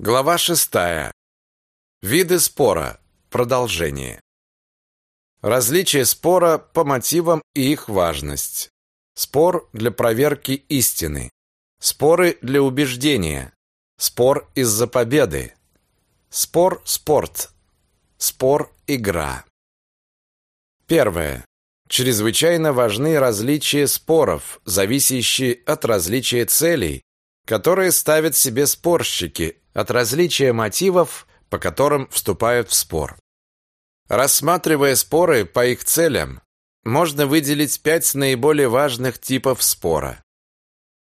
Глава шестая. Виды спора. Продолжение. Различие спора по мотивам и их важность. Спор для проверки истины. Споры для убеждения. Спор из-за победы. Спор спорт. Спор игра. Первое. Чрезвычайно важны различия споров, зависящие от различия целей, которые ставят себе спорщики, от различия мотивов, по которым вступают в спор. Рассматривая споры по их целям, можно выделить пять наиболее важных типов спора.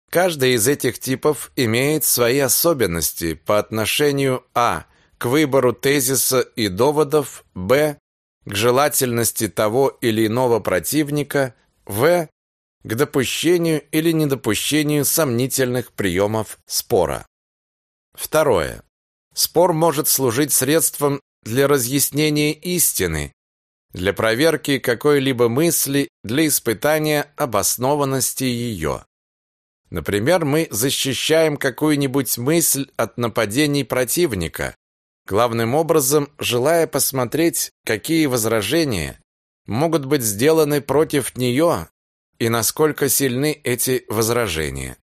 Каждый из этих типов имеет свои особенности по отношению а. к выбору тезиса и доводов, б. к желательности того или иного противника, в. К допущению или недопущению сомнительных приемов спора. Второе. Спор может служить средством для разъяснения истины, для проверки какой-либо мысли, для испытания обоснованности ее. Например, мы защищаем какую-нибудь мысль от нападений противника, главным образом желая посмотреть, какие возражения могут быть сделаны против нее и насколько сильны эти возражения.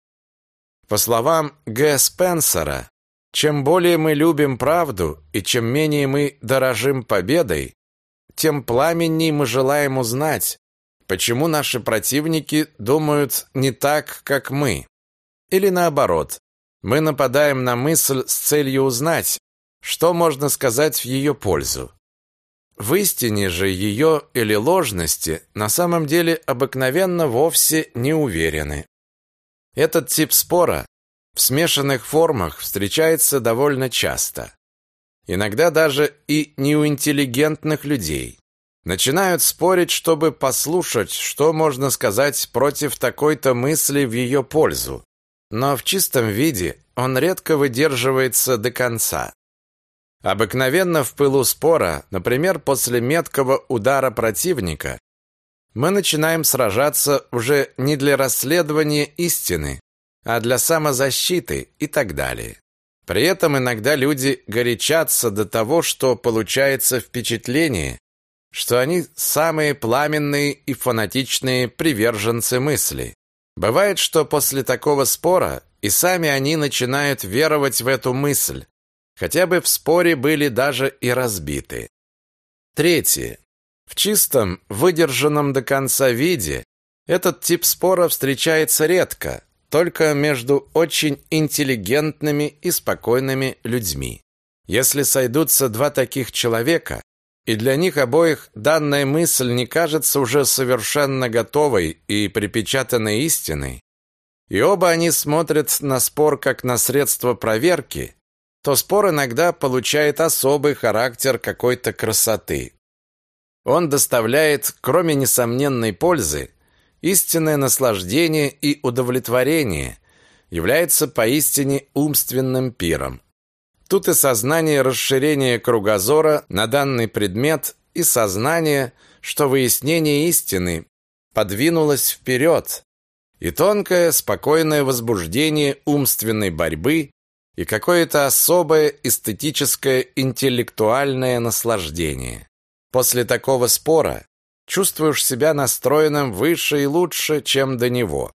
По словам Г. Спенсера, чем более мы любим правду и чем менее мы дорожим победой, тем пламенней мы желаем узнать, почему наши противники думают не так, как мы. Или наоборот, мы нападаем на мысль с целью узнать, что можно сказать в ее пользу. В истине же ее или ложности на самом деле обыкновенно вовсе не уверены. Этот тип спора в смешанных формах встречается довольно часто. Иногда даже и не у интеллигентных людей. Начинают спорить, чтобы послушать, что можно сказать против такой-то мысли в ее пользу. Но в чистом виде он редко выдерживается до конца. Обыкновенно в пылу спора, например, после меткого удара противника, мы начинаем сражаться уже не для расследования истины, а для самозащиты и так далее. При этом иногда люди горячатся до того, что получается впечатление, что они самые пламенные и фанатичные приверженцы мысли. Бывает, что после такого спора и сами они начинают веровать в эту мысль, хотя бы в споре были даже и разбиты. Третье. В чистом, выдержанном до конца виде этот тип спора встречается редко, только между очень интеллигентными и спокойными людьми. Если сойдутся два таких человека, и для них обоих данная мысль не кажется уже совершенно готовой и припечатанной истиной, и оба они смотрят на спор как на средство проверки, то спор иногда получает особый характер какой-то красоты. Он доставляет, кроме несомненной пользы, Истинное наслаждение и удовлетворение является поистине умственным пиром. Тут и сознание расширения кругозора на данный предмет, и сознание, что выяснение истины подвинулось вперед, и тонкое, спокойное возбуждение умственной борьбы и какое-то особое эстетическое интеллектуальное наслаждение. После такого спора чувствуешь себя настроенным выше и лучше, чем до него.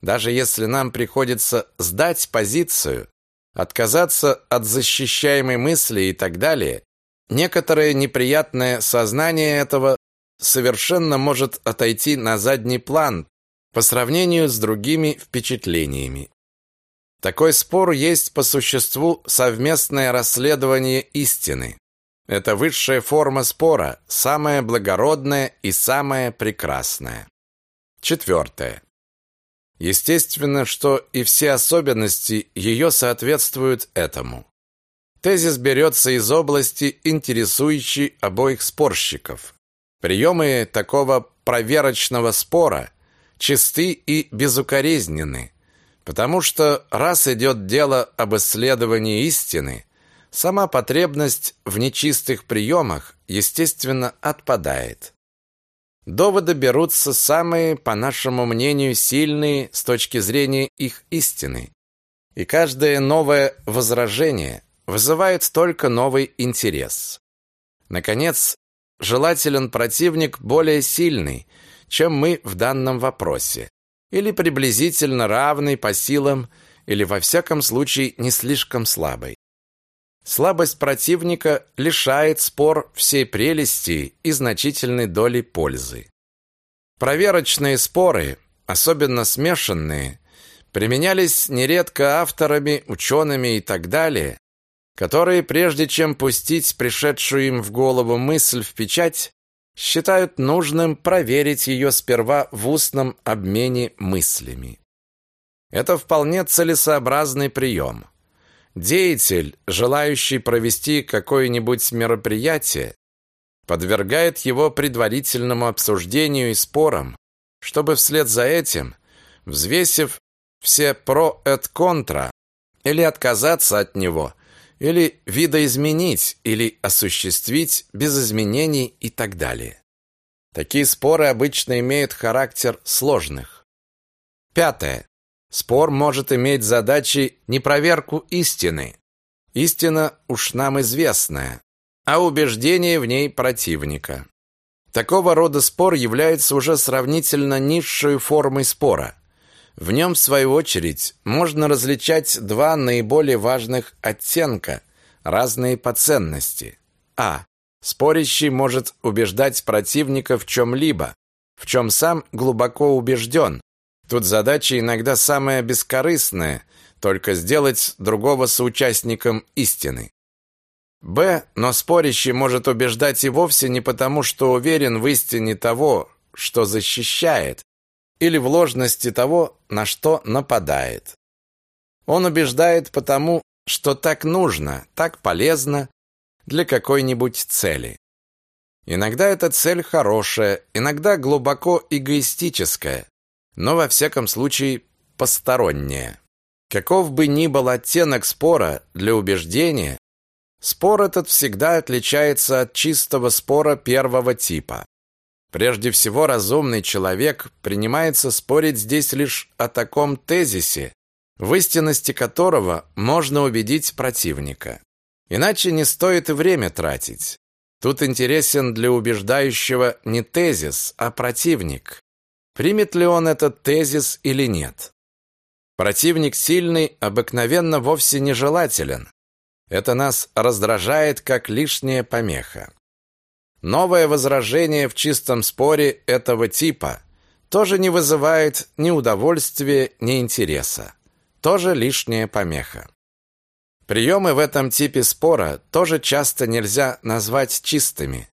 Даже если нам приходится сдать позицию, отказаться от защищаемой мысли и так далее, некоторое неприятное сознание этого совершенно может отойти на задний план по сравнению с другими впечатлениями. Такой спор есть по существу совместное расследование истины. Это высшая форма спора, самая благородная и самая прекрасная. Четвертое. Естественно, что и все особенности ее соответствуют этому. Тезис берется из области, интересующей обоих спорщиков. Приемы такого проверочного спора чисты и безукоризненны, потому что раз идет дело об исследовании истины, сама потребность в нечистых приемах, естественно, отпадает. Доводы берутся самые, по нашему мнению, сильные с точки зрения их истины. И каждое новое возражение вызывает только новый интерес. Наконец, желателен противник более сильный, чем мы в данном вопросе, или приблизительно равный по силам, или во всяком случае не слишком слабый. Слабость противника лишает спор всей прелести и значительной доли пользы. Проверочные споры, особенно смешанные, применялись нередко авторами, учеными и так далее, которые, прежде чем пустить пришедшую им в голову мысль в печать, считают нужным проверить ее сперва в устном обмене мыслями. Это вполне целесообразный прием. Деятель, желающий провести какое-нибудь мероприятие, подвергает его предварительному обсуждению и спорам, чтобы вслед за этим, взвесив все про et контра, или отказаться от него – или видоизменить, или осуществить без изменений и так далее. Такие споры обычно имеют характер сложных. Пятое. Спор может иметь задачей не проверку истины. Истина уж нам известная, а убеждение в ней противника. Такого рода спор является уже сравнительно низшей формой спора – в нем, в свою очередь, можно различать два наиболее важных оттенка, разные по ценности. А. Спорящий может убеждать противника в чем-либо, в чем сам глубоко убежден. Тут задача иногда самая бескорыстная, только сделать другого соучастником истины. Б. Но спорящий может убеждать и вовсе не потому, что уверен в истине того, что защищает, или в ложности того, на что нападает. Он убеждает потому, что так нужно, так полезно для какой-нибудь цели. Иногда эта цель хорошая, иногда глубоко эгоистическая, но во всяком случае посторонняя. Каков бы ни был оттенок спора для убеждения, спор этот всегда отличается от чистого спора первого типа. Прежде всего, разумный человек принимается спорить здесь лишь о таком тезисе, в истинности которого можно убедить противника. Иначе не стоит и время тратить. Тут интересен для убеждающего не тезис, а противник. Примет ли он этот тезис или нет? Противник сильный обыкновенно вовсе нежелателен. Это нас раздражает как лишняя помеха. Новое возражение в чистом споре этого типа тоже не вызывает ни удовольствия, ни интереса. Тоже лишняя помеха. Приемы в этом типе спора тоже часто нельзя назвать чистыми.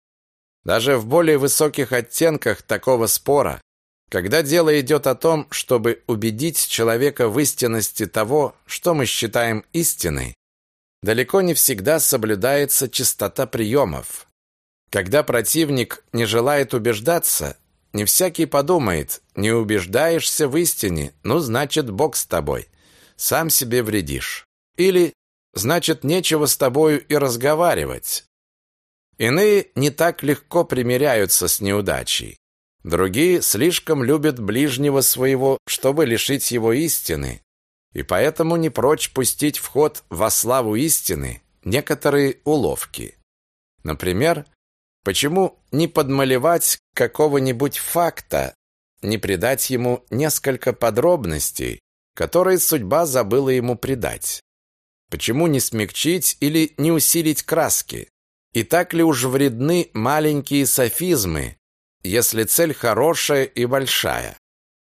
Даже в более высоких оттенках такого спора, когда дело идет о том, чтобы убедить человека в истинности того, что мы считаем истиной, далеко не всегда соблюдается чистота приемов. Когда противник не желает убеждаться, не всякий подумает, не убеждаешься в истине, ну, значит, Бог с тобой. Сам себе вредишь. Или, значит, нечего с тобою и разговаривать. Иные не так легко примиряются с неудачей. Другие слишком любят ближнего своего, чтобы лишить его истины, и поэтому не прочь пустить в ход во славу истины некоторые уловки. Например, Почему не подмалевать какого-нибудь факта, не придать ему несколько подробностей, которые судьба забыла ему придать? Почему не смягчить или не усилить краски? И так ли уж вредны маленькие софизмы, если цель хорошая и большая?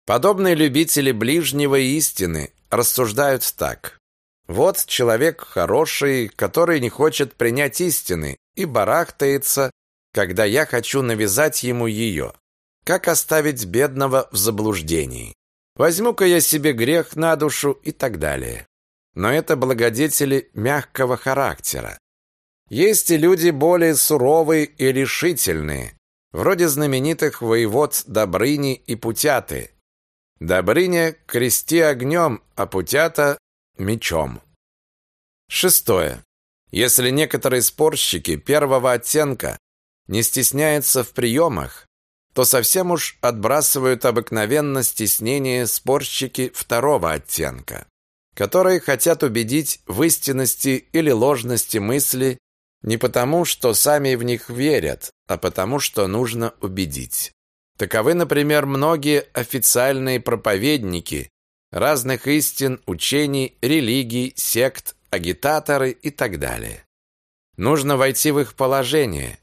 Подобные любители ближнего истины рассуждают так. Вот человек хороший, который не хочет принять истины и барахтается когда я хочу навязать ему ее? Как оставить бедного в заблуждении? Возьму-ка я себе грех на душу и так далее. Но это благодетели мягкого характера. Есть и люди более суровые и решительные, вроде знаменитых воевод Добрыни и Путяты. Добрыня крести огнем, а Путята мечом. Шестое. Если некоторые спорщики первого оттенка не стесняется в приемах, то совсем уж отбрасывают обыкновенно стеснение спорщики второго оттенка. которые хотят убедить в истинности или ложности мысли не потому, что сами в них верят, а потому, что нужно убедить. Таковы, например, многие официальные проповедники разных истин, учений, религий, сект, агитаторы и так далее. Нужно войти в их положение.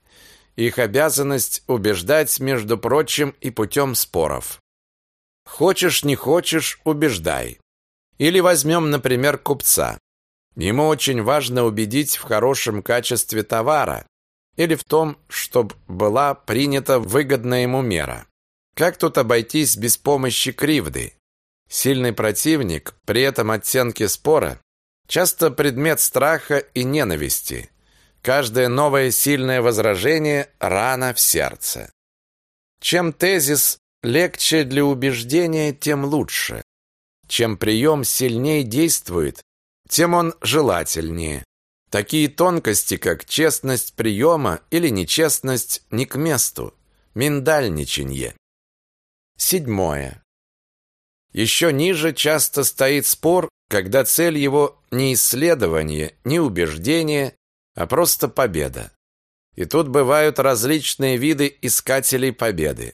Их обязанность убеждать, между прочим, и путем споров. Хочешь, не хочешь, убеждай. Или возьмем, например, купца. Ему очень важно убедить в хорошем качестве товара или в том, чтобы была принята выгодная ему мера. Как тут обойтись без помощи кривды? Сильный противник, при этом оттенки спора, часто предмет страха и ненависти. Каждое новое сильное возражение – рана в сердце. Чем тезис легче для убеждения, тем лучше. Чем прием сильнее действует, тем он желательнее. Такие тонкости, как честность приема или нечестность, не к месту. Миндальничанье. Седьмое. Еще ниже часто стоит спор, когда цель его не исследование, не убеждение, а просто победа. И тут бывают различные виды искателей победы.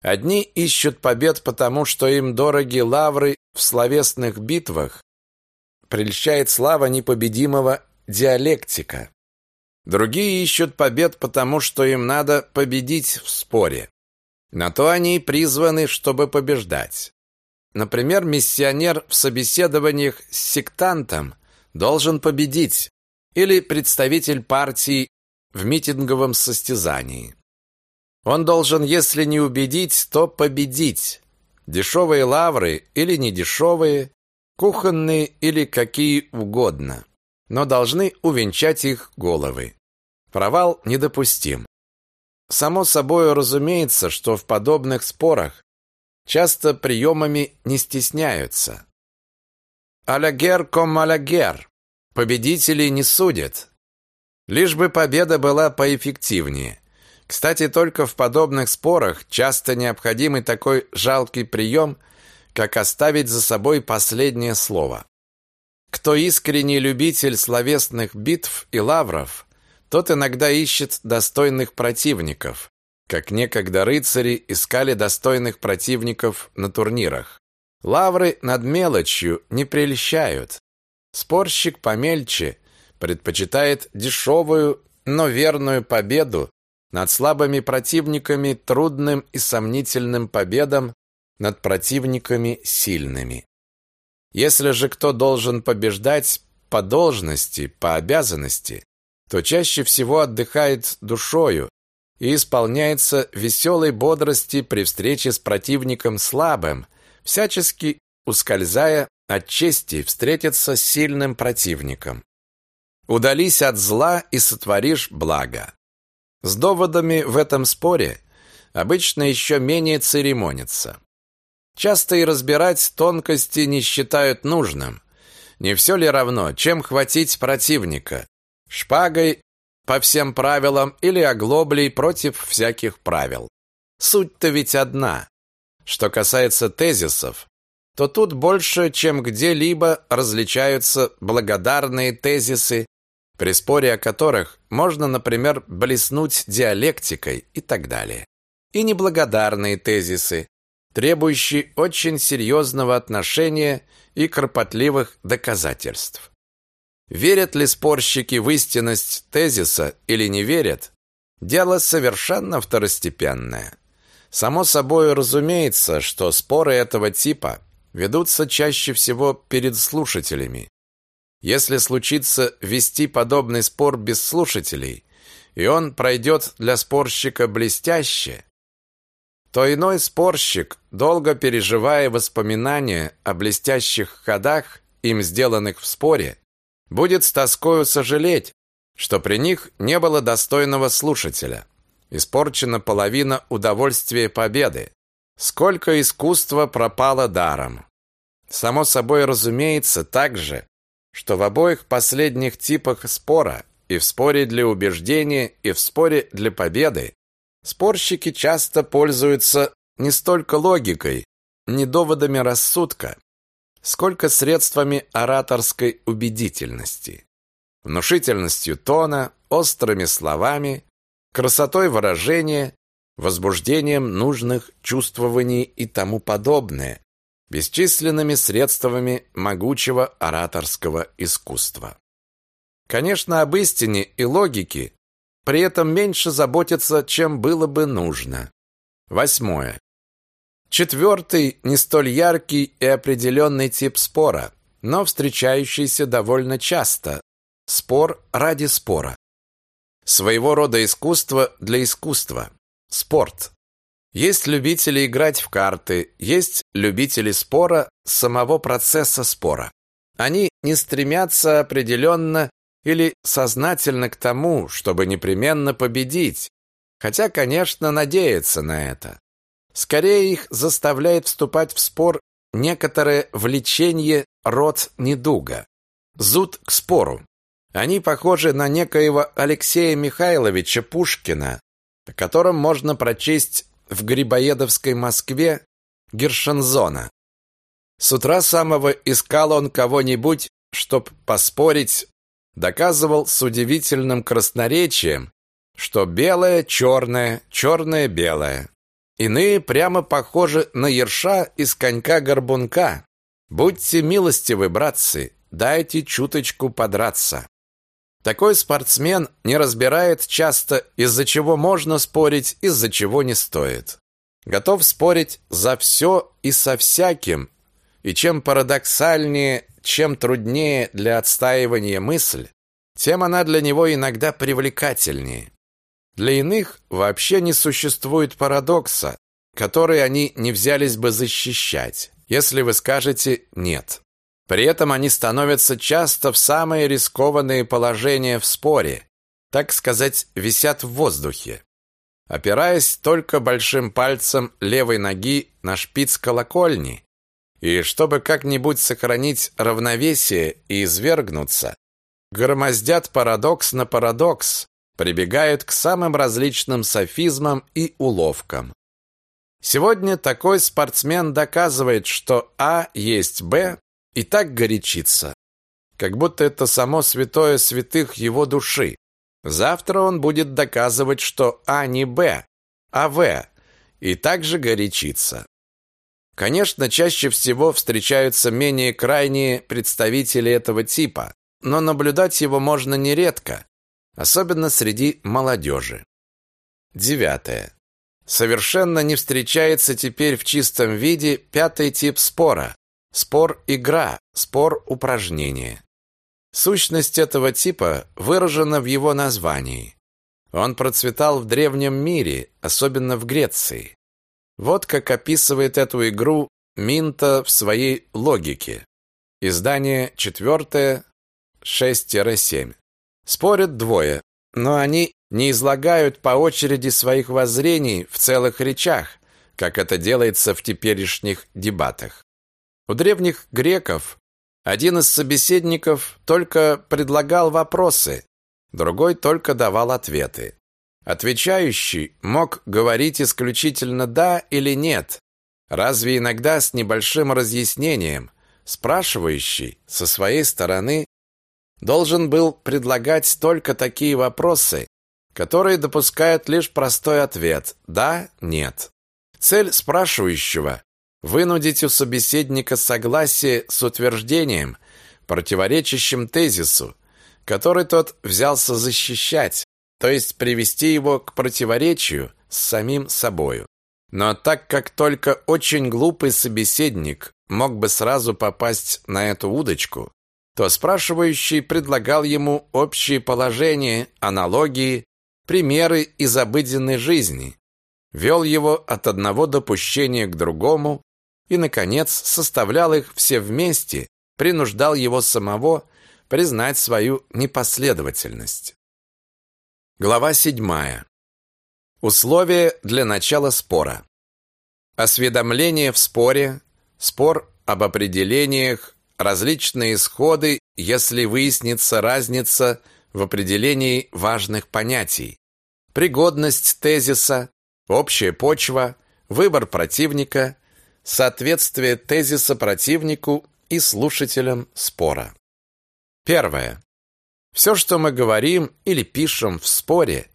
Одни ищут побед потому, что им дороги лавры в словесных битвах, прельщает слава непобедимого диалектика. Другие ищут побед потому, что им надо победить в споре. На то они и призваны, чтобы побеждать. Например, миссионер в собеседованиях с сектантом должен победить, или представитель партии в митинговом состязании. Он должен, если не убедить, то победить. Дешевые лавры или недешевые, кухонные или какие угодно, но должны увенчать их головы. Провал недопустим. Само собой разумеется, что в подобных спорах часто приемами не стесняются. «Алягер ком алягер» – победителей не судят. Лишь бы победа была поэффективнее. Кстати, только в подобных спорах часто необходимый такой жалкий прием, как оставить за собой последнее слово. Кто искренний любитель словесных битв и лавров, тот иногда ищет достойных противников, как некогда рыцари искали достойных противников на турнирах. Лавры над мелочью не прельщают. Спорщик помельче предпочитает дешевую, но верную победу над слабыми противниками трудным и сомнительным победам над противниками сильными. Если же кто должен побеждать по должности, по обязанности, то чаще всего отдыхает душою и исполняется веселой бодрости при встрече с противником слабым, всячески ускользая от чести встретиться с сильным противником. Удались от зла и сотворишь благо. С доводами в этом споре обычно еще менее церемонятся. Часто и разбирать тонкости не считают нужным. Не все ли равно, чем хватить противника? Шпагой по всем правилам или оглоблей против всяких правил? Суть-то ведь одна. Что касается тезисов, то тут больше, чем где-либо различаются благодарные тезисы при споре о которых можно, например, блеснуть диалектикой и так далее. И неблагодарные тезисы, требующие очень серьезного отношения и кропотливых доказательств. Верят ли спорщики в истинность тезиса или не верят, дело совершенно второстепенное. Само собой разумеется, что споры этого типа ведутся чаще всего перед слушателями, если случится вести подобный спор без слушателей, и он пройдет для спорщика блестяще, то иной спорщик, долго переживая воспоминания о блестящих ходах, им сделанных в споре, будет с тоскою сожалеть, что при них не было достойного слушателя. Испорчена половина удовольствия победы. Сколько искусства пропало даром. Само собой разумеется также, что в обоих последних типах спора, и в споре для убеждения, и в споре для победы, спорщики часто пользуются не столько логикой, не доводами рассудка, сколько средствами ораторской убедительности, внушительностью тона, острыми словами, красотой выражения, возбуждением нужных чувствований и тому подобное, бесчисленными средствами могучего ораторского искусства. Конечно, об истине и логике при этом меньше заботятся, чем было бы нужно. Восьмое. Четвертый, не столь яркий и определенный тип спора, но встречающийся довольно часто. Спор ради спора. Своего рода искусство для искусства. Спорт. Есть любители играть в карты, есть любители спора самого процесса спора. Они не стремятся определенно или сознательно к тому, чтобы непременно победить, хотя, конечно, надеются на это. Скорее их заставляет вступать в спор некоторое влечение род недуга. Зуд к спору. Они похожи на некоего Алексея Михайловича Пушкина, о котором можно прочесть в Грибоедовской Москве Гершензона. С утра самого искал он кого-нибудь, чтоб поспорить, доказывал с удивительным красноречием, что белое черное, черное белое. Иные прямо похожи на ерша из конька-горбунка. Будьте милостивы, братцы, дайте чуточку подраться. Такой спортсмен не разбирает часто, из-за чего можно спорить, из-за чего не стоит. Готов спорить за все и со всяким, и чем парадоксальнее, чем труднее для отстаивания мысль, тем она для него иногда привлекательнее. Для иных вообще не существует парадокса, который они не взялись бы защищать, если вы скажете «нет». При этом они становятся часто в самые рискованные положения в споре, так сказать, висят в воздухе. Опираясь только большим пальцем левой ноги на шпиц колокольни, и чтобы как-нибудь сохранить равновесие и извергнуться, громоздят парадокс на парадокс, прибегают к самым различным софизмам и уловкам. Сегодня такой спортсмен доказывает, что А есть Б, и так горячится, как будто это само святое святых его души. Завтра он будет доказывать, что А не Б, а В, и также горячится. Конечно, чаще всего встречаются менее крайние представители этого типа, но наблюдать его можно нередко, особенно среди молодежи. Девятое. Совершенно не встречается теперь в чистом виде пятый тип спора, Спор – игра, спор – упражнение. Сущность этого типа выражена в его названии. Он процветал в древнем мире, особенно в Греции. Вот как описывает эту игру Минта в своей логике. Издание 4, 6-7. Спорят двое, но они не излагают по очереди своих воззрений в целых речах, как это делается в теперешних дебатах. У древних греков один из собеседников только предлагал вопросы, другой только давал ответы. Отвечающий мог говорить исключительно «да» или «нет», разве иногда с небольшим разъяснением. Спрашивающий со своей стороны должен был предлагать только такие вопросы, которые допускают лишь простой ответ «да», «нет». Цель спрашивающего вынудить у собеседника согласие с утверждением, противоречащим тезису, который тот взялся защищать, то есть привести его к противоречию с самим собою. Но так как только очень глупый собеседник мог бы сразу попасть на эту удочку, то спрашивающий предлагал ему общие положения, аналогии, примеры из обыденной жизни, вел его от одного допущения к другому, и, наконец, составлял их все вместе, принуждал его самого признать свою непоследовательность. Глава седьмая. Условия для начала спора. Осведомление в споре, спор об определениях, различные исходы, если выяснится разница в определении важных понятий, пригодность тезиса, общая почва, выбор противника, соответствие тезиса противнику и слушателям спора. Первое. Все, что мы говорим или пишем в споре,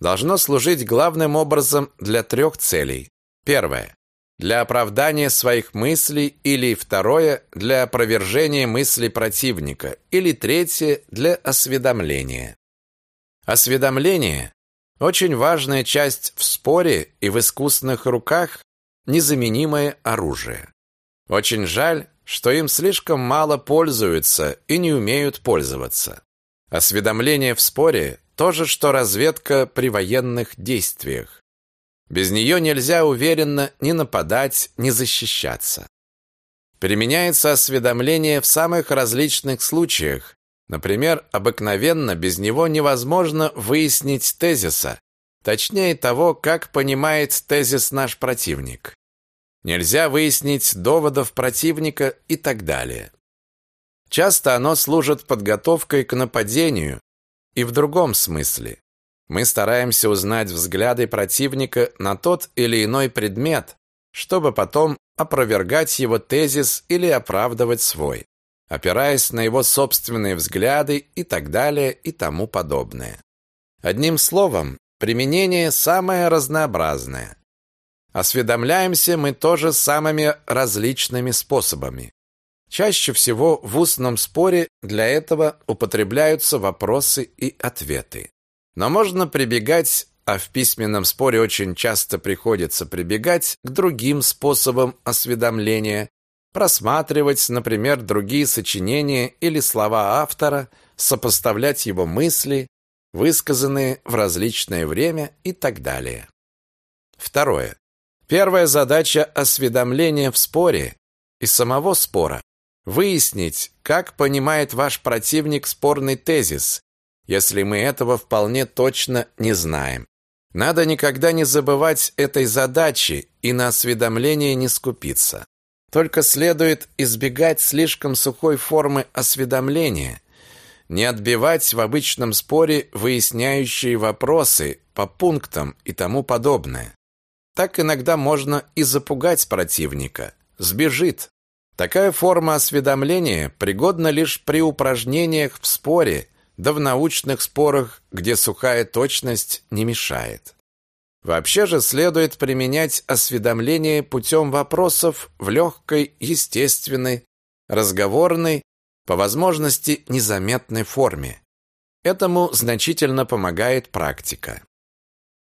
должно служить главным образом для трех целей. Первое для оправдания своих мыслей или второе для опровержения мыслей противника или третье для осведомления. Осведомление очень важная часть в споре и в искусных руках незаменимое оружие. Очень жаль, что им слишком мало пользуются и не умеют пользоваться. Осведомление в споре то же, что разведка при военных действиях. Без нее нельзя уверенно ни нападать, ни защищаться. Применяется осведомление в самых различных случаях. Например, обыкновенно без него невозможно выяснить тезиса, точнее того, как понимает тезис наш противник. Нельзя выяснить доводов противника и так далее. Часто оно служит подготовкой к нападению и в другом смысле. Мы стараемся узнать взгляды противника на тот или иной предмет, чтобы потом опровергать его тезис или оправдывать свой, опираясь на его собственные взгляды и так далее и тому подобное. Одним словом, применение самое разнообразное. Осведомляемся мы тоже самыми различными способами. Чаще всего в устном споре для этого употребляются вопросы и ответы. Но можно прибегать, а в письменном споре очень часто приходится прибегать к другим способам осведомления, просматривать, например, другие сочинения или слова автора, сопоставлять его мысли, высказанные в различное время и так далее. Второе. Первая задача осведомления в споре и самого спора – выяснить, как понимает ваш противник спорный тезис если мы этого вполне точно не знаем. Надо никогда не забывать этой задачи и на осведомление не скупиться. Только следует избегать слишком сухой формы осведомления, не отбивать в обычном споре выясняющие вопросы по пунктам и тому подобное. Так иногда можно и запугать противника. Сбежит. Такая форма осведомления пригодна лишь при упражнениях в споре да в научных спорах, где сухая точность не мешает. Вообще же следует применять осведомление путем вопросов в легкой, естественной, разговорной, по возможности незаметной форме. Этому значительно помогает практика.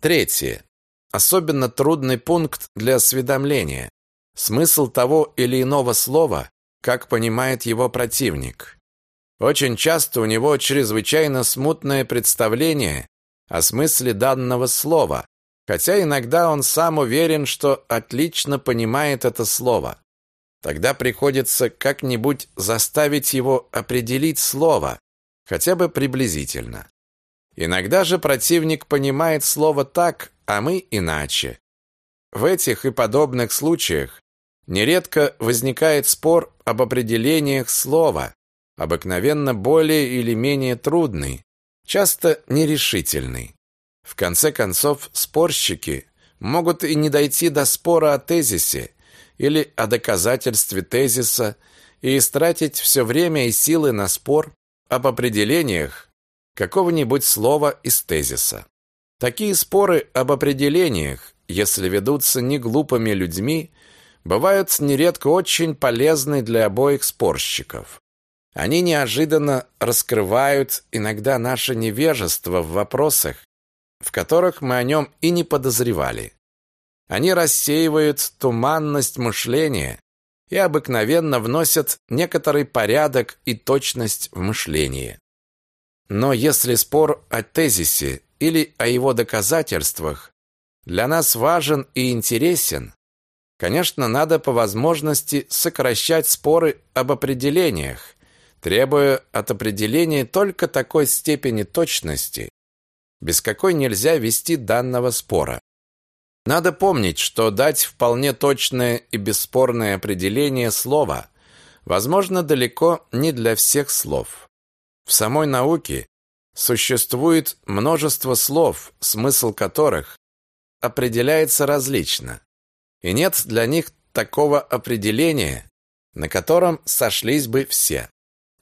Третье. Особенно трудный пункт для осведомления. Смысл того или иного слова, как понимает его противник. Очень часто у него чрезвычайно смутное представление о смысле данного слова, хотя иногда он сам уверен, что отлично понимает это слово. Тогда приходится как-нибудь заставить его определить слово, хотя бы приблизительно. Иногда же противник понимает слово так, а мы иначе. В этих и подобных случаях нередко возникает спор об определениях слова, обыкновенно более или менее трудный, часто нерешительный. В конце концов, спорщики могут и не дойти до спора о тезисе или о доказательстве тезиса и истратить все время и силы на спор об определениях какого-нибудь слова из тезиса. Такие споры об определениях, если ведутся не глупыми людьми, бывают нередко очень полезны для обоих спорщиков. Они неожиданно раскрывают иногда наше невежество в вопросах, в которых мы о нем и не подозревали. Они рассеивают туманность мышления и обыкновенно вносят некоторый порядок и точность в мышление. Но если спор о тезисе или о его доказательствах для нас важен и интересен, конечно, надо по возможности сокращать споры об определениях требуя от определения только такой степени точности, без какой нельзя вести данного спора. Надо помнить, что дать вполне точное и бесспорное определение слова возможно далеко не для всех слов. В самой науке существует множество слов, смысл которых определяется различно, и нет для них такого определения, на котором сошлись бы все.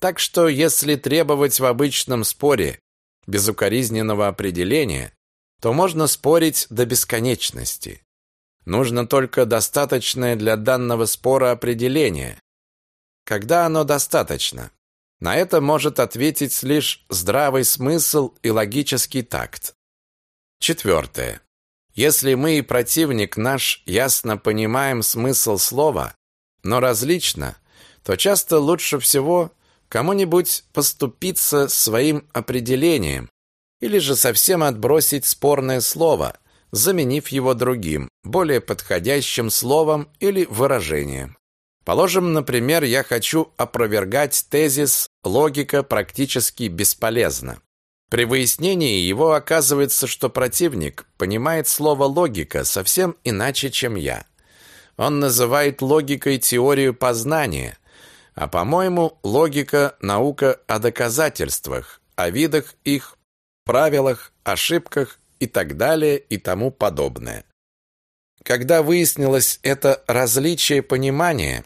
Так что если требовать в обычном споре безукоризненного определения, то можно спорить до бесконечности. Нужно только достаточное для данного спора определение. Когда оно достаточно? На это может ответить лишь здравый смысл и логический такт. Четвертое. Если мы и противник наш ясно понимаем смысл слова, но различно, то часто лучше всего кому-нибудь поступиться своим определением или же совсем отбросить спорное слово, заменив его другим, более подходящим словом или выражением. Положим, например, я хочу опровергать тезис «логика практически бесполезна». При выяснении его оказывается, что противник понимает слово «логика» совсем иначе, чем я. Он называет логикой теорию познания, а, по-моему, логика – наука о доказательствах, о видах их, правилах, ошибках и так далее и тому подобное. Когда выяснилось это различие понимания,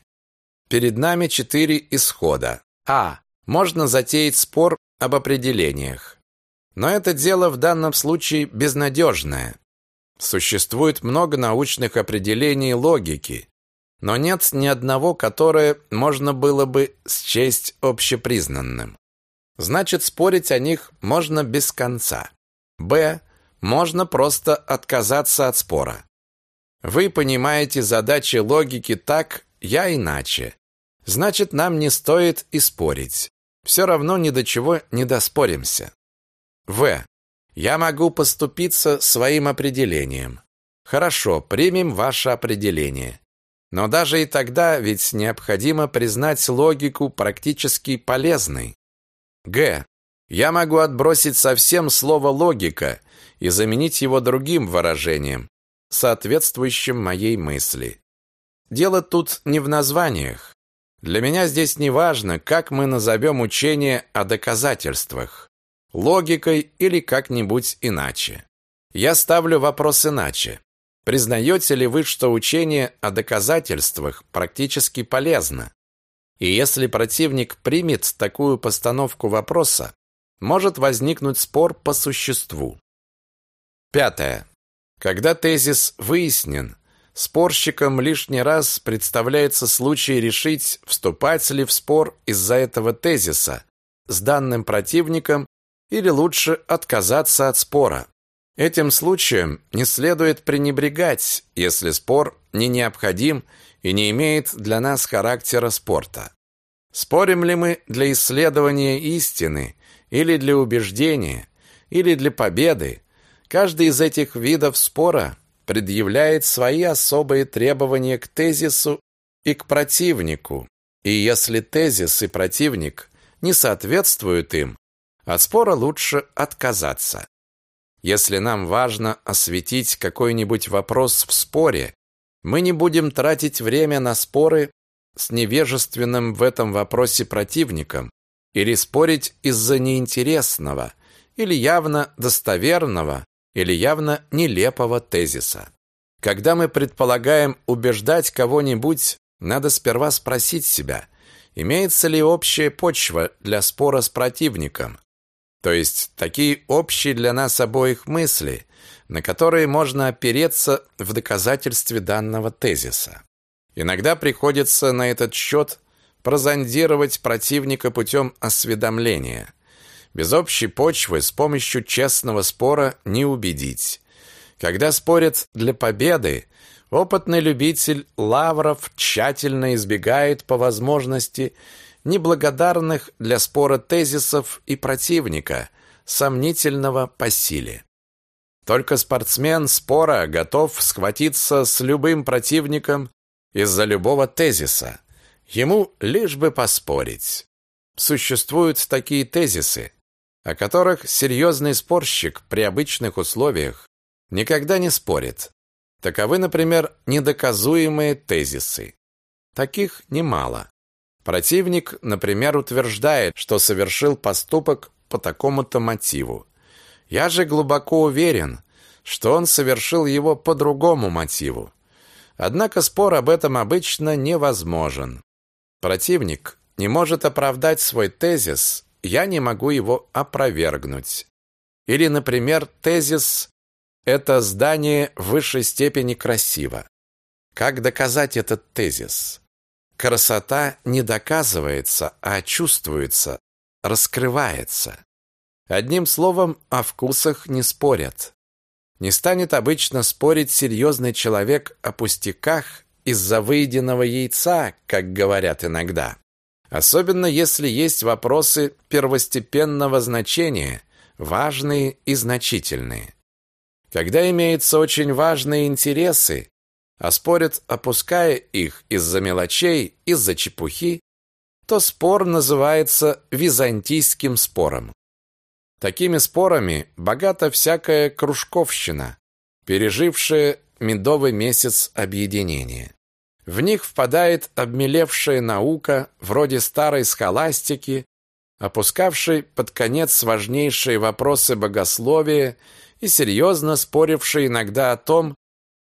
перед нами четыре исхода. А. Можно затеять спор об определениях. Но это дело в данном случае безнадежное. Существует много научных определений логики, но нет ни одного, которое можно было бы счесть общепризнанным. Значит, спорить о них можно без конца. Б. Можно просто отказаться от спора. Вы понимаете задачи логики так, я иначе. Значит, нам не стоит и спорить. Все равно ни до чего не доспоримся. В. Я могу поступиться своим определением. Хорошо, примем ваше определение. Но даже и тогда ведь необходимо признать логику практически полезной. Г. Я могу отбросить совсем слово логика и заменить его другим выражением, соответствующим моей мысли. Дело тут не в названиях. Для меня здесь не важно, как мы назовем учение о доказательствах логикой или как-нибудь иначе. Я ставлю вопрос иначе. Признаете ли вы, что учение о доказательствах практически полезно? И если противник примет такую постановку вопроса, может возникнуть спор по существу. Пятое. Когда тезис выяснен, спорщикам лишний раз представляется случай решить, вступать ли в спор из-за этого тезиса с данным противником или лучше отказаться от спора. Этим случаем не следует пренебрегать, если спор не необходим и не имеет для нас характера спорта. Спорим ли мы для исследования истины, или для убеждения, или для победы, каждый из этих видов спора предъявляет свои особые требования к тезису и к противнику. И если тезис и противник не соответствуют им, от спора лучше отказаться. Если нам важно осветить какой-нибудь вопрос в споре, мы не будем тратить время на споры с невежественным в этом вопросе противником или спорить из-за неинтересного или явно достоверного или явно нелепого тезиса. Когда мы предполагаем убеждать кого-нибудь, надо сперва спросить себя, имеется ли общая почва для спора с противником, то есть такие общие для нас обоих мысли, на которые можно опереться в доказательстве данного тезиса. Иногда приходится на этот счет прозондировать противника путем осведомления. Без общей почвы с помощью честного спора не убедить. Когда спорят для победы, опытный любитель лавров тщательно избегает по возможности неблагодарных для спора тезисов и противника, сомнительного по силе. Только спортсмен спора готов схватиться с любым противником из-за любого тезиса. Ему лишь бы поспорить. Существуют такие тезисы, о которых серьезный спорщик при обычных условиях никогда не спорит. Таковы, например, недоказуемые тезисы. Таких немало. Противник, например, утверждает, что совершил поступок по такому-то мотиву. Я же глубоко уверен, что он совершил его по другому мотиву. Однако спор об этом обычно невозможен. Противник не может оправдать свой тезис, я не могу его опровергнуть. Или, например, тезис «это здание в высшей степени красиво». Как доказать этот тезис? Красота не доказывается, а чувствуется, раскрывается. Одним словом, о вкусах не спорят. Не станет обычно спорить серьезный человек о пустяках из-за выеденного яйца, как говорят иногда. Особенно если есть вопросы первостепенного значения, важные и значительные. Когда имеются очень важные интересы, а спорят, опуская их из-за мелочей, из-за чепухи, то спор называется византийским спором. Такими спорами богата всякая кружковщина, пережившая медовый месяц объединения. В них впадает обмелевшая наука, вроде старой схоластики, опускавшей под конец важнейшие вопросы богословия и серьезно спорившей иногда о том,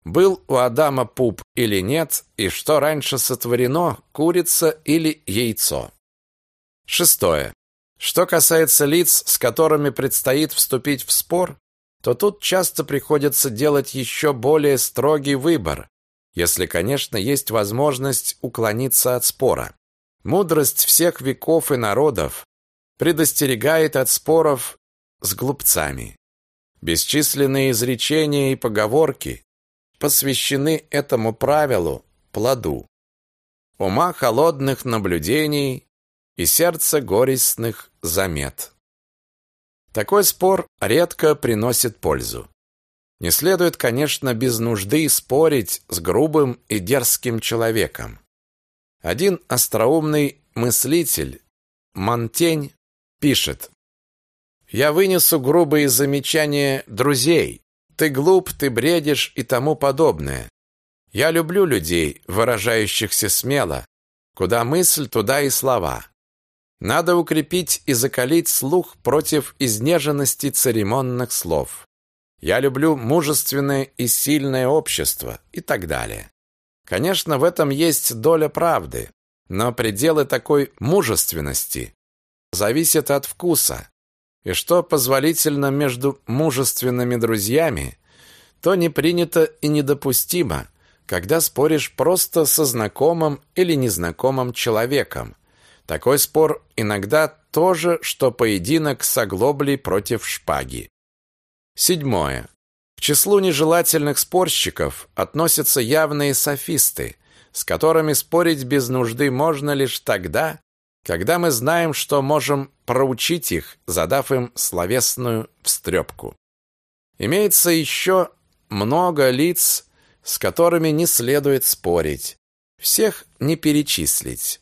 был у Адама пуп или нет, и что раньше сотворено, курица или яйцо. Шестое. Что касается лиц, с которыми предстоит вступить в спор, то тут часто приходится делать еще более строгий выбор, если, конечно, есть возможность уклониться от спора. Мудрость всех веков и народов предостерегает от споров с глупцами. Бесчисленные изречения и поговорки посвящены этому правилу, плоду. Ума холодных наблюдений и сердца горестных замет. Такой спор редко приносит пользу. Не следует, конечно, без нужды спорить с грубым и дерзким человеком. Один остроумный мыслитель, Монтень, пишет «Я вынесу грубые замечания друзей, ты глуп, ты бредишь и тому подобное. Я люблю людей, выражающихся смело. Куда мысль, туда и слова. Надо укрепить и закалить слух против изнеженности церемонных слов. Я люблю мужественное и сильное общество и так далее. Конечно, в этом есть доля правды, но пределы такой мужественности зависят от вкуса и что позволительно между мужественными друзьями, то не принято и недопустимо, когда споришь просто со знакомым или незнакомым человеком. Такой спор иногда тоже, что поединок с оглоблей против шпаги. Седьмое. К числу нежелательных спорщиков относятся явные софисты, с которыми спорить без нужды можно лишь тогда, когда мы знаем, что можем проучить их, задав им словесную встрепку. Имеется еще много лиц, с которыми не следует спорить. Всех не перечислить.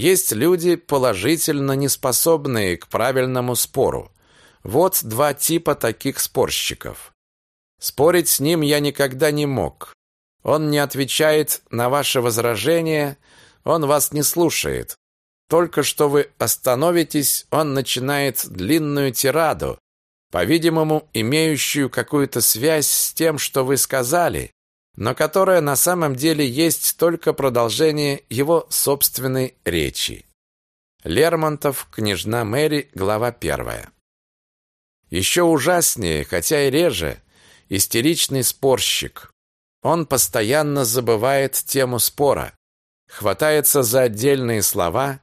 Есть люди, положительно неспособные к правильному спору. Вот два типа таких спорщиков. Спорить с ним я никогда не мог. Он не отвечает на ваши возражения, он вас не слушает. Только что вы остановитесь, он начинает длинную тираду, по-видимому, имеющую какую-то связь с тем, что вы сказали, но которая на самом деле есть только продолжение его собственной речи. Лермонтов, княжна Мэри, глава первая. Еще ужаснее, хотя и реже, истеричный спорщик. Он постоянно забывает тему спора, хватается за отдельные слова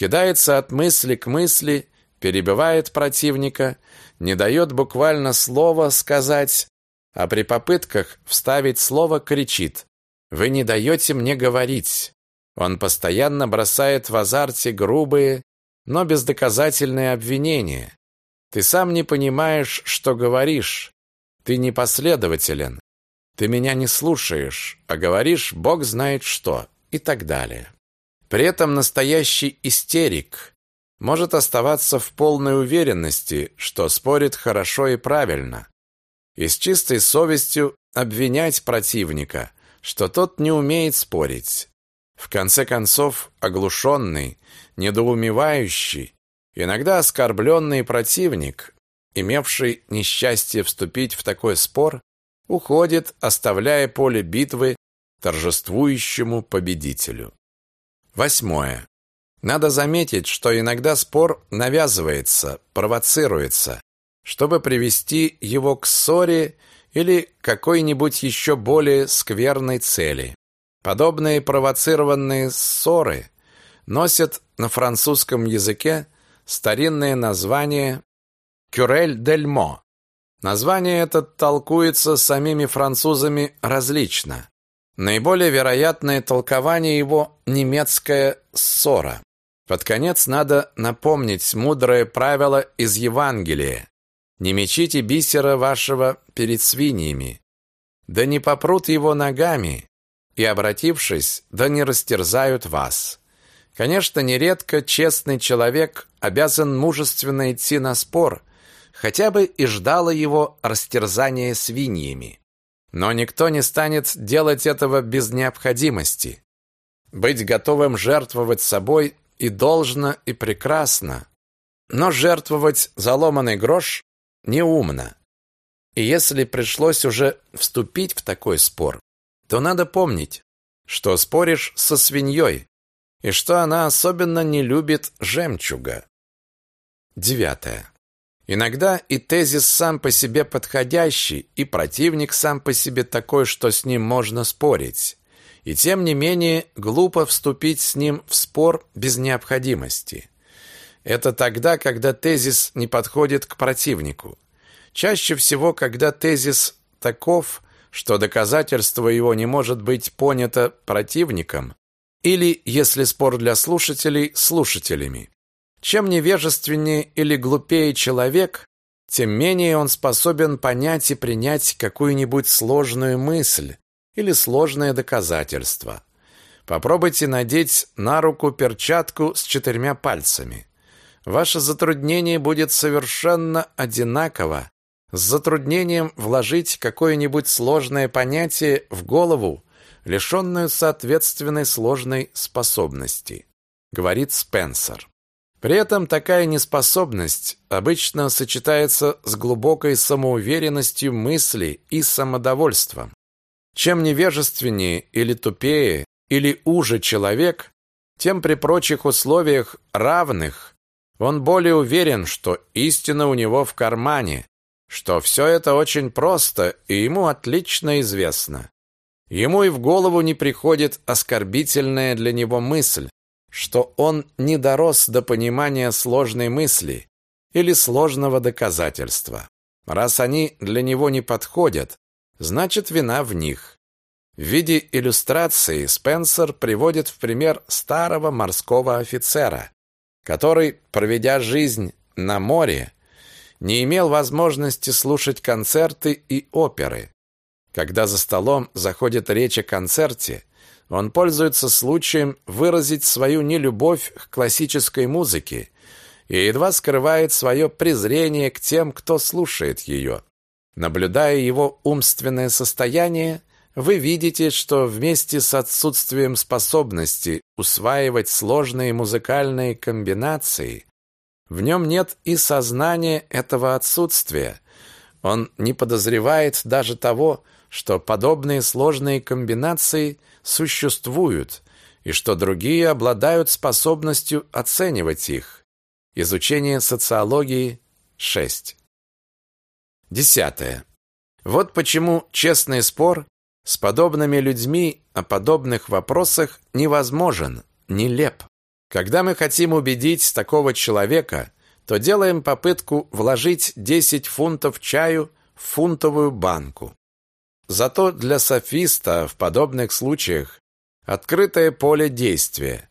кидается от мысли к мысли, перебивает противника, не дает буквально слова сказать, а при попытках вставить слово кричит «Вы не даете мне говорить». Он постоянно бросает в азарте грубые, но бездоказательные обвинения. Ты сам не понимаешь, что говоришь. Ты непоследователен. Ты меня не слушаешь, а говоришь Бог знает что и так далее. При этом настоящий истерик может оставаться в полной уверенности, что спорит хорошо и правильно, и с чистой совестью обвинять противника, что тот не умеет спорить. В конце концов, оглушенный, недоумевающий, иногда оскорбленный противник, имевший несчастье вступить в такой спор, уходит, оставляя поле битвы торжествующему победителю. Восьмое. Надо заметить, что иногда спор навязывается, провоцируется, чтобы привести его к ссоре или какой-нибудь еще более скверной цели. Подобные провоцированные ссоры носят на французском языке старинное название «кюрель дель мо». Название это толкуется самими французами различно. Наиболее вероятное толкование его немецкая ссора. Под конец надо напомнить мудрое правило из Евангелия: не мечите бисера вашего перед свиньями, да не попрут его ногами, и обратившись, да не растерзают вас. Конечно, нередко честный человек обязан мужественно идти на спор, хотя бы и ждало его растерзания свиньями. Но никто не станет делать этого без необходимости. Быть готовым жертвовать собой и должно, и прекрасно, но жертвовать заломанный грош неумно. И если пришлось уже вступить в такой спор, то надо помнить, что споришь со свиньей, и что она особенно не любит жемчуга. Девятое. Иногда и тезис сам по себе подходящий, и противник сам по себе такой, что с ним можно спорить. И тем не менее глупо вступить с ним в спор без необходимости. Это тогда, когда тезис не подходит к противнику. Чаще всего, когда тезис таков, что доказательство его не может быть понято противником, или, если спор для слушателей, слушателями. Чем невежественнее или глупее человек, тем менее он способен понять и принять какую-нибудь сложную мысль или сложное доказательство. Попробуйте надеть на руку перчатку с четырьмя пальцами. Ваше затруднение будет совершенно одинаково с затруднением вложить какое-нибудь сложное понятие в голову, лишенную соответственной сложной способности, говорит Спенсер. При этом такая неспособность обычно сочетается с глубокой самоуверенностью мысли и самодовольством. Чем невежественнее или тупее, или уже человек, тем при прочих условиях равных он более уверен, что истина у него в кармане, что все это очень просто и ему отлично известно. Ему и в голову не приходит оскорбительная для него мысль, что он не дорос до понимания сложной мысли или сложного доказательства. Раз они для него не подходят, значит вина в них. В виде иллюстрации Спенсер приводит в пример старого морского офицера, который, проведя жизнь на море, не имел возможности слушать концерты и оперы. Когда за столом заходит речь о концерте, он пользуется случаем выразить свою нелюбовь к классической музыке и едва скрывает свое презрение к тем, кто слушает ее. Наблюдая его умственное состояние, вы видите, что вместе с отсутствием способности усваивать сложные музыкальные комбинации, в нем нет и сознания этого отсутствия. Он не подозревает даже того, что подобные сложные комбинации существуют и что другие обладают способностью оценивать их. Изучение социологии 6. Десятое. Вот почему честный спор с подобными людьми о подобных вопросах невозможен, нелеп. Когда мы хотим убедить такого человека, то делаем попытку вложить 10 фунтов чаю в фунтовую банку. Зато для софиста в подобных случаях открытое поле действия.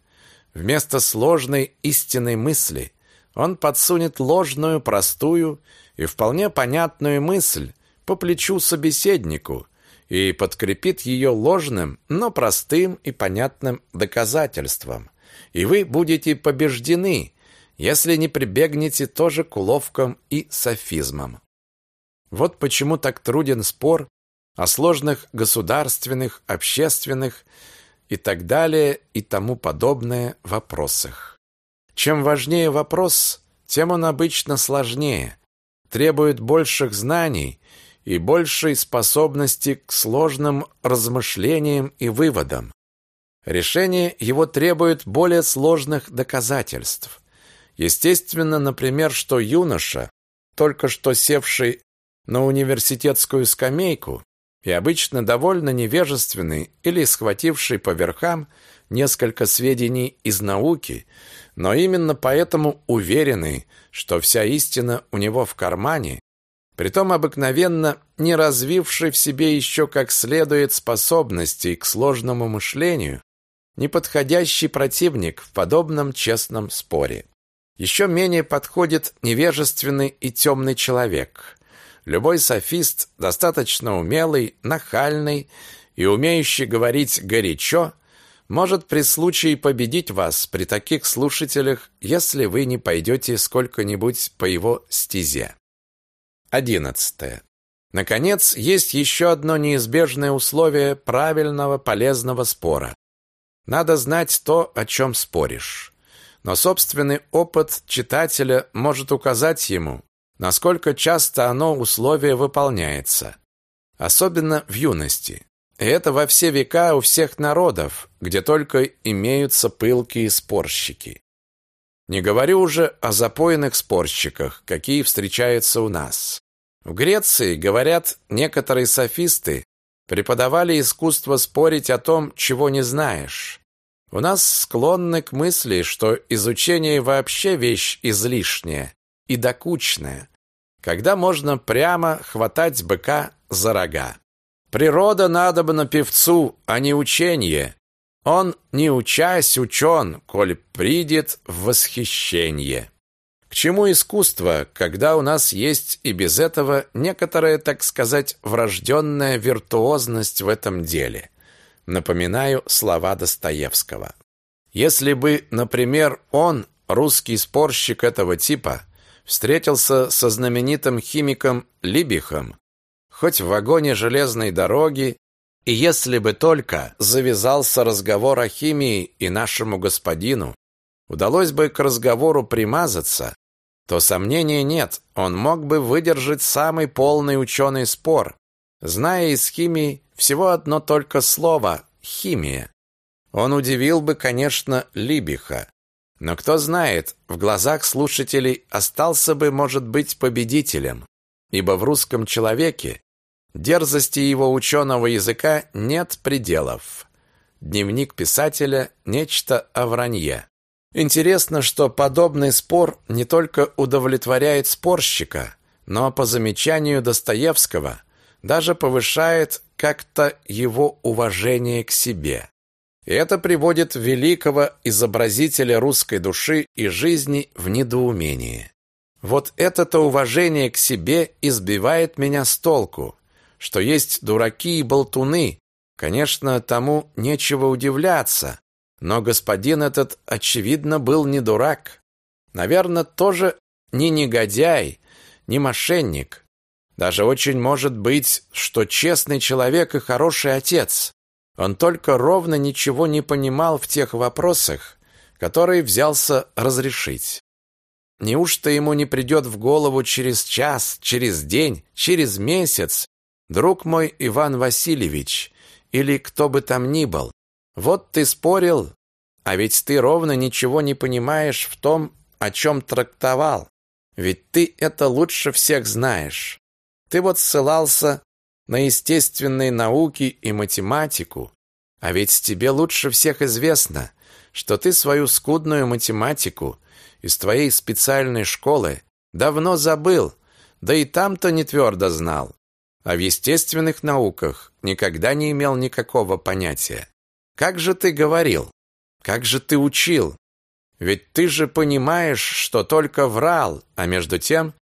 Вместо сложной истинной мысли он подсунет ложную, простую и вполне понятную мысль по плечу собеседнику и подкрепит ее ложным, но простым и понятным доказательством. И вы будете побеждены, если не прибегнете тоже к уловкам и софизмам. Вот почему так труден спор о сложных государственных, общественных и так далее и тому подобное вопросах. Чем важнее вопрос, тем он обычно сложнее, требует больших знаний и большей способности к сложным размышлениям и выводам. Решение его требует более сложных доказательств. Естественно, например, что юноша, только что севший на университетскую скамейку и обычно довольно невежественный или схвативший по верхам несколько сведений из науки, но именно поэтому уверенный, что вся истина у него в кармане, притом обыкновенно не развивший в себе еще как следует способностей к сложному мышлению, неподходящий противник в подобном честном споре. Еще менее подходит невежественный и темный человек. Любой софист, достаточно умелый, нахальный и умеющий говорить горячо, может при случае победить вас при таких слушателях, если вы не пойдете сколько-нибудь по его стезе. Одиннадцатое. Наконец, есть еще одно неизбежное условие правильного полезного спора. Надо знать то, о чем споришь но собственный опыт читателя может указать ему, насколько часто оно условие выполняется, особенно в юности. И это во все века у всех народов, где только имеются пылкие спорщики. Не говорю уже о запойных спорщиках, какие встречаются у нас. В Греции, говорят, некоторые софисты преподавали искусство спорить о том, чего не знаешь. У нас склонны к мысли, что изучение вообще вещь излишняя и докучная, когда можно прямо хватать быка за рога. Природа надобна певцу, а не учение. Он, не учась, учен, коль придет в восхищение. К чему искусство, когда у нас есть и без этого некоторая, так сказать, врожденная виртуозность в этом деле? Напоминаю слова Достоевского. Если бы, например, он, русский спорщик этого типа, встретился со знаменитым химиком Либихом, хоть в вагоне железной дороги, и если бы только завязался разговор о химии и нашему господину, удалось бы к разговору примазаться, то сомнения нет, он мог бы выдержать самый полный ученый спор, зная из химии всего одно только слово «химия». Он удивил бы, конечно, Либиха. Но кто знает, в глазах слушателей остался бы, может быть, победителем. Ибо в русском человеке дерзости его ученого языка нет пределов. Дневник писателя – нечто о вранье. Интересно, что подобный спор не только удовлетворяет спорщика, но, по замечанию Достоевского, даже повышает как-то его уважение к себе. И это приводит великого изобразителя русской души и жизни в недоумение. Вот это-то уважение к себе избивает меня с толку, что есть дураки и болтуны. Конечно, тому нечего удивляться, но господин этот, очевидно, был не дурак. Наверное, тоже не негодяй, не мошенник, даже очень может быть, что честный человек и хороший отец. Он только ровно ничего не понимал в тех вопросах, которые взялся разрешить. Неужто ему не придет в голову через час, через день, через месяц, друг мой Иван Васильевич, или кто бы там ни был, вот ты спорил, а ведь ты ровно ничего не понимаешь в том, о чем трактовал. Ведь ты это лучше всех знаешь. Ты вот ссылался на естественные науки и математику, а ведь тебе лучше всех известно, что ты свою скудную математику из твоей специальной школы давно забыл, да и там-то не твердо знал. А в естественных науках никогда не имел никакого понятия. Как же ты говорил? Как же ты учил? Ведь ты же понимаешь, что только врал, а между тем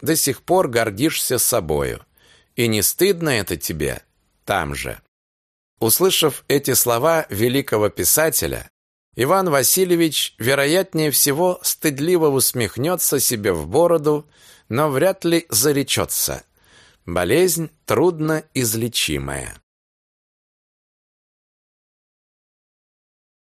до сих пор гордишься собою. И не стыдно это тебе там же. Услышав эти слова великого писателя, Иван Васильевич, вероятнее всего, стыдливо усмехнется себе в бороду, но вряд ли заречется. Болезнь трудно излечимая.